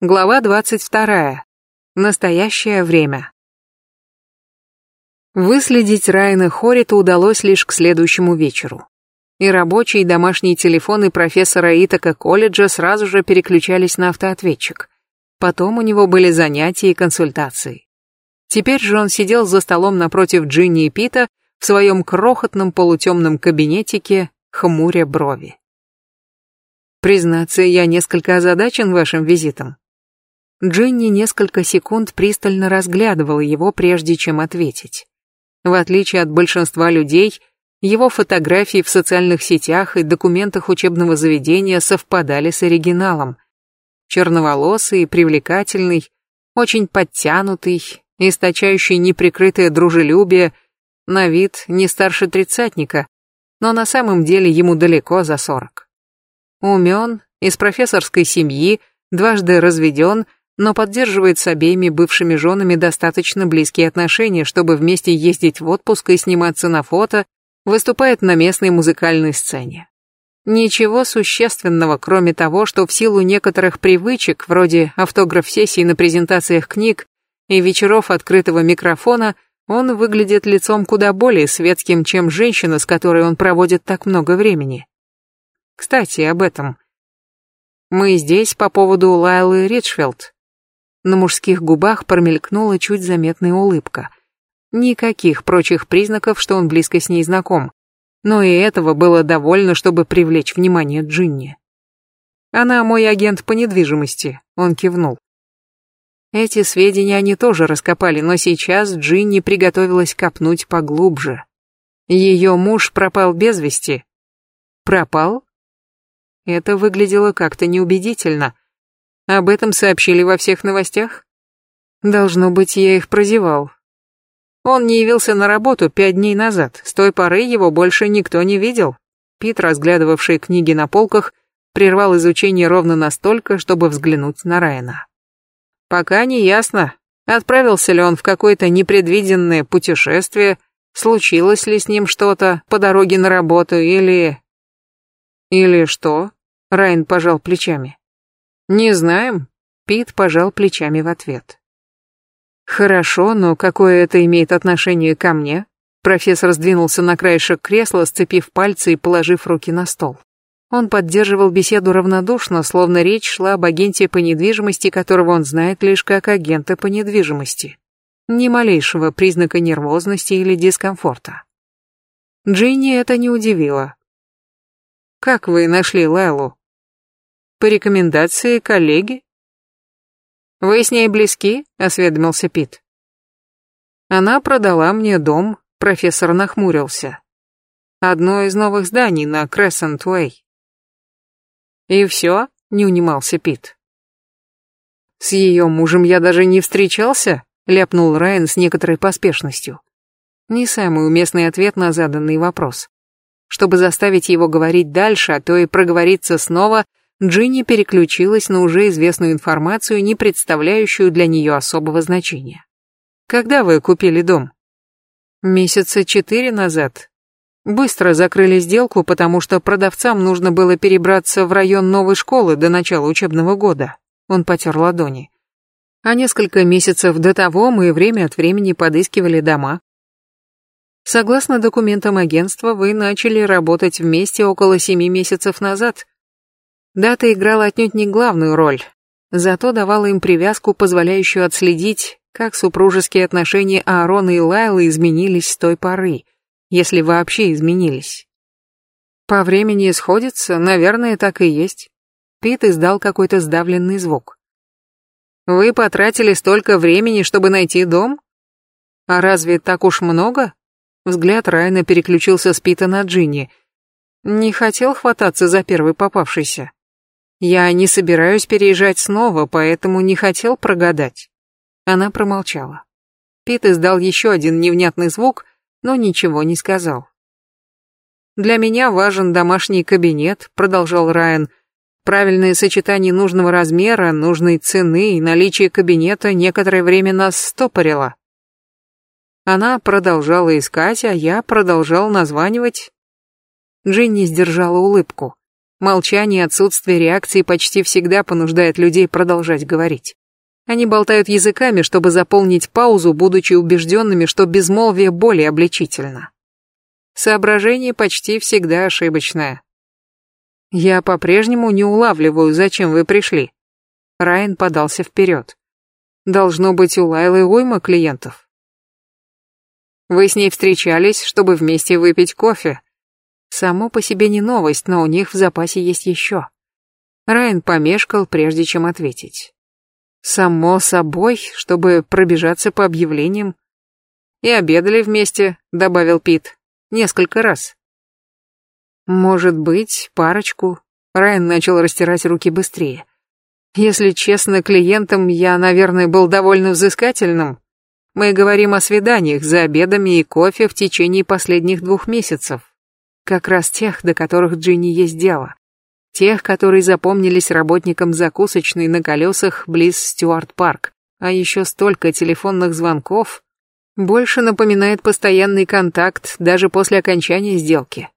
Глава 22. Настоящее время. Выследить Райана Хорита удалось лишь к следующему вечеру. И рабочие и домашние телефоны профессора Итака колледжа сразу же переключались на автоответчик. Потом у него были занятия и консультации. Теперь же он сидел за столом напротив Джинни и Пита в своем крохотном полутемном кабинетике, хмуря брови. Признаться, я несколько озадачен вашим визитом. Дженни несколько секунд пристально разглядывала его, прежде чем ответить. В отличие от большинства людей, его фотографии в социальных сетях и документах учебного заведения совпадали с оригиналом. Черноволосый, привлекательный, очень подтянутый, источающий неприкрытое дружелюбие, на вид не старше тридцатника, но на самом деле ему далеко за сорок. Умен, из профессорской семьи, дважды разведен – но поддерживает с обеими бывшими женами достаточно близкие отношения, чтобы вместе ездить в отпуск и сниматься на фото, выступает на местной музыкальной сцене. Ничего существенного, кроме того, что в силу некоторых привычек, вроде автограф-сессий на презентациях книг и вечеров открытого микрофона, он выглядит лицом куда более светским, чем женщина, с которой он проводит так много времени. Кстати, об этом. Мы здесь по поводу Лайлы Ричфилд. На мужских губах промелькнула чуть заметная улыбка. Никаких прочих признаков, что он близко с ней знаком. Но и этого было довольно, чтобы привлечь внимание Джинни. «Она мой агент по недвижимости», — он кивнул. Эти сведения они тоже раскопали, но сейчас Джинни приготовилась копнуть поглубже. Ее муж пропал без вести. Пропал? Это выглядело как-то неубедительно. Об этом сообщили во всех новостях? Должно быть, я их прозевал. Он не явился на работу пять дней назад. С той поры его больше никто не видел. Пит, разглядывавший книги на полках, прервал изучение ровно настолько, чтобы взглянуть на Райана. Пока не ясно, отправился ли он в какое-то непредвиденное путешествие, случилось ли с ним что-то по дороге на работу или... Или что? Райан пожал плечами. «Не знаем», — Пит пожал плечами в ответ. «Хорошо, но какое это имеет отношение ко мне?» Профессор сдвинулся на краешек кресла, сцепив пальцы и положив руки на стол. Он поддерживал беседу равнодушно, словно речь шла об агенте по недвижимости, которого он знает лишь как агента по недвижимости. Ни малейшего признака нервозности или дискомфорта. Джинни это не удивило. «Как вы нашли Лайлу?» По рекомендации коллеги? Вы с ней близки? Осведомился Пит. Она продала мне дом, профессор нахмурился. Одно из новых зданий на Крессент Уэй. И все? Не унимался Пит. С ее мужем я даже не встречался, ляпнул Райан с некоторой поспешностью. Не самый уместный ответ на заданный вопрос. Чтобы заставить его говорить дальше, а то и проговориться снова, Джинни переключилась на уже известную информацию, не представляющую для нее особого значения. «Когда вы купили дом?» «Месяца четыре назад. Быстро закрыли сделку, потому что продавцам нужно было перебраться в район новой школы до начала учебного года». Он потер ладони. А несколько месяцев до того мы время от времени подыскивали дома. Согласно документам агентства, вы начали работать вместе около семи месяцев назад, Дата играла отнюдь не главную роль, зато давала им привязку, позволяющую отследить, как супружеские отношения Аарона и Лайлы изменились с той поры, если вообще изменились. По времени сходится, наверное, так и есть. Пит издал какой-то сдавленный звук. Вы потратили столько времени, чтобы найти дом? А разве так уж много? Взгляд Райана переключился с Пита на Джинни. Не хотел хвататься за первый попавшийся. Я не собираюсь переезжать снова, поэтому не хотел прогадать. Она промолчала. Пит издал еще один невнятный звук, но ничего не сказал. «Для меня важен домашний кабинет», — продолжал Райан. «Правильное сочетание нужного размера, нужной цены и наличие кабинета некоторое время нас стопорило». Она продолжала искать, а я продолжал названивать. Джинни сдержала улыбку. Молчание и отсутствие реакции почти всегда понуждает людей продолжать говорить. Они болтают языками, чтобы заполнить паузу, будучи убежденными, что безмолвие более обличительно. Соображение почти всегда ошибочное. Я по-прежнему не улавливаю, зачем вы пришли. Райан подался вперед. Должно быть, у Лайлы уйма клиентов. Вы с ней встречались, чтобы вместе выпить кофе. Само по себе не новость, но у них в запасе есть еще. Райан помешкал, прежде чем ответить. Само собой, чтобы пробежаться по объявлениям. И обедали вместе, добавил Пит. Несколько раз. Может быть, парочку. Райан начал растирать руки быстрее. Если честно, клиентам я, наверное, был довольно взыскательным. Мы говорим о свиданиях за обедами и кофе в течение последних двух месяцев. Как раз тех, до которых Джинни есть дело. Тех, которые запомнились работникам закусочной на колесах близ Стюарт-парк. А еще столько телефонных звонков. Больше напоминает постоянный контакт даже после окончания сделки.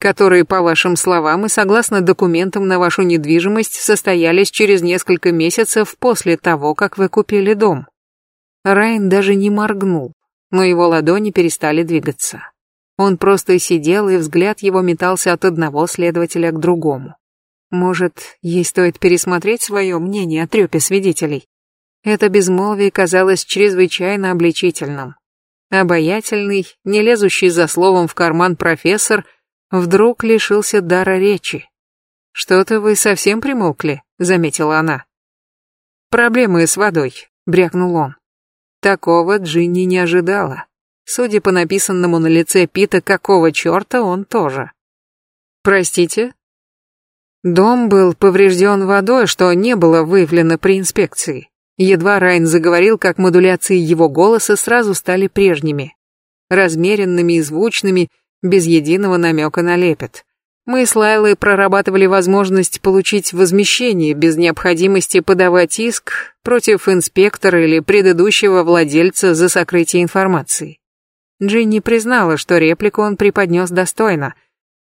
Которые, по вашим словам и согласно документам на вашу недвижимость, состоялись через несколько месяцев после того, как вы купили дом. Райан даже не моргнул, но его ладони перестали двигаться. Он просто сидел, и взгляд его метался от одного следователя к другому. Может, ей стоит пересмотреть свое мнение о трепе свидетелей? Это безмолвие казалось чрезвычайно обличительным. Обаятельный, не лезущий за словом в карман профессор вдруг лишился дара речи. «Что-то вы совсем примолкли», — заметила она. «Проблемы с водой», — брякнул он. Такого Джинни не ожидала. Судя по написанному на лице Пита, какого черта он тоже. «Простите?» Дом был поврежден водой, что не было выявлено при инспекции. Едва Райн заговорил, как модуляции его голоса сразу стали прежними. Размеренными и звучными, без единого намека на лепет. Мы с Лайлой прорабатывали возможность получить возмещение без необходимости подавать иск против инспектора или предыдущего владельца за сокрытие информации. Джинни признала, что реплику он преподнес достойно –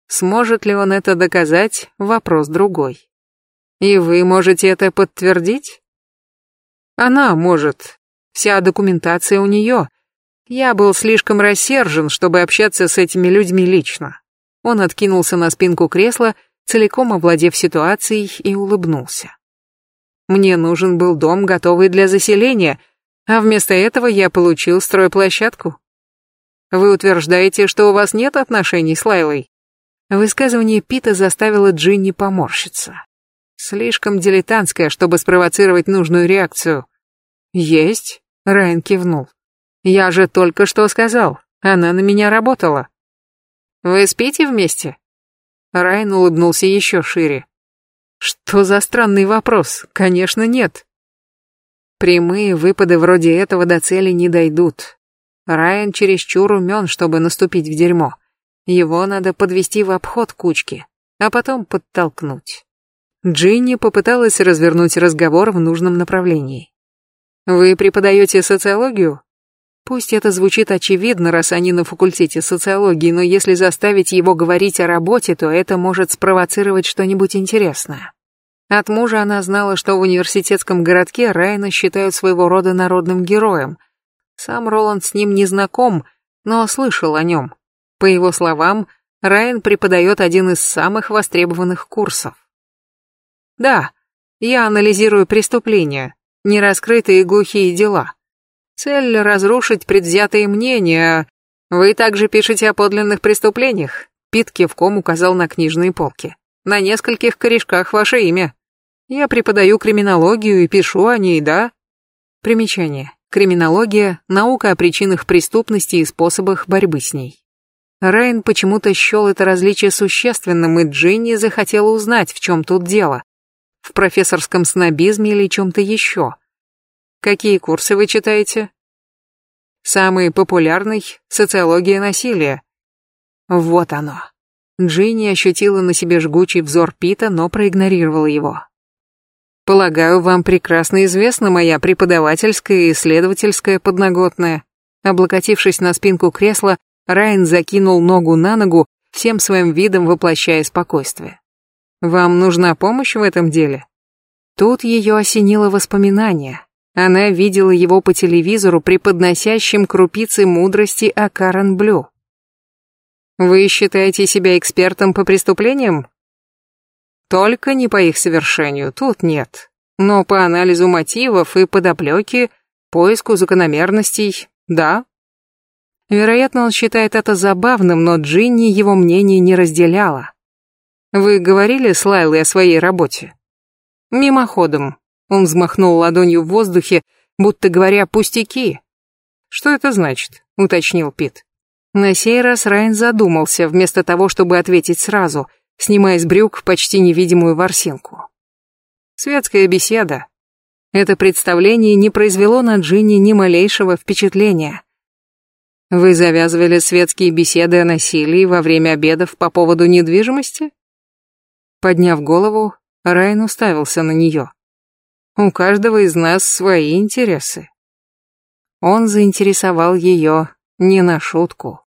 Сможет ли он это доказать, вопрос другой. И вы можете это подтвердить? Она может. Вся документация у нее. Я был слишком рассержен, чтобы общаться с этими людьми лично. Он откинулся на спинку кресла, целиком овладев ситуацией, и улыбнулся. Мне нужен был дом, готовый для заселения, а вместо этого я получил стройплощадку. Вы утверждаете, что у вас нет отношений с Лайлой? Высказывание Пита заставило Джинни поморщиться. Слишком дилетантское, чтобы спровоцировать нужную реакцию. «Есть», — Райан кивнул. «Я же только что сказал, она на меня работала». «Вы спите вместе?» Райан улыбнулся еще шире. «Что за странный вопрос? Конечно, нет». Прямые выпады вроде этого до цели не дойдут. Райан чересчур умен, чтобы наступить в дерьмо. Его надо подвести в обход кучки, а потом подтолкнуть. Джинни попыталась развернуть разговор в нужном направлении. «Вы преподаете социологию?» Пусть это звучит очевидно, раз они на факультете социологии, но если заставить его говорить о работе, то это может спровоцировать что-нибудь интересное. От мужа она знала, что в университетском городке Райана считают своего рода народным героем. Сам Роланд с ним не знаком, но слышал о нем. По его словам, Райан преподает один из самых востребованных курсов. Да, я анализирую преступления, нераскрытые глухие дела. Цель — разрушить предвзятые мнения. Вы также пишете о подлинных преступлениях. Пит кивком указал на книжные полки. На нескольких корешках ваше имя. Я преподаю криминологию и пишу о ней, да? Примечание. Криминология – наука о причинах преступности и способах борьбы с ней. Райан почему-то счел это различие существенным, и Джинни захотела узнать, в чем тут дело. В профессорском снобизме или чем-то еще. Какие курсы вы читаете? Самый популярный — социология насилия. Вот оно. Джинни ощутила на себе жгучий взор Пита, но проигнорировала его. Полагаю, вам прекрасно известна моя преподавательская и исследовательская подноготная. Облокотившись на спинку кресла, Райан закинул ногу на ногу, всем своим видом воплощая спокойствие. Вам нужна помощь в этом деле? Тут ее осенило воспоминание. Она видела его по телевизору, преподносящим крупицы мудрости о Карен Блю. Вы считаете себя экспертом по преступлениям? Только не по их совершению, тут нет. Но по анализу мотивов и подоплеки, поиску закономерностей, да. Вероятно, он считает это забавным, но Джинни его мнение не разделяла. Вы говорили с Лайлой о своей работе? Мимоходом. Он взмахнул ладонью в воздухе, будто говоря пустяки. Что это значит? уточнил Пит. На сей раз Райан задумался, вместо того, чтобы ответить сразу, снимая с брюк почти невидимую ворсинку. Светская беседа. Это представление не произвело на Джинни ни малейшего впечатления. Вы завязывали светские беседы о насилии во время обедов по поводу недвижимости? Подняв голову, Райан уставился на нее. У каждого из нас свои интересы. Он заинтересовал ее не на шутку.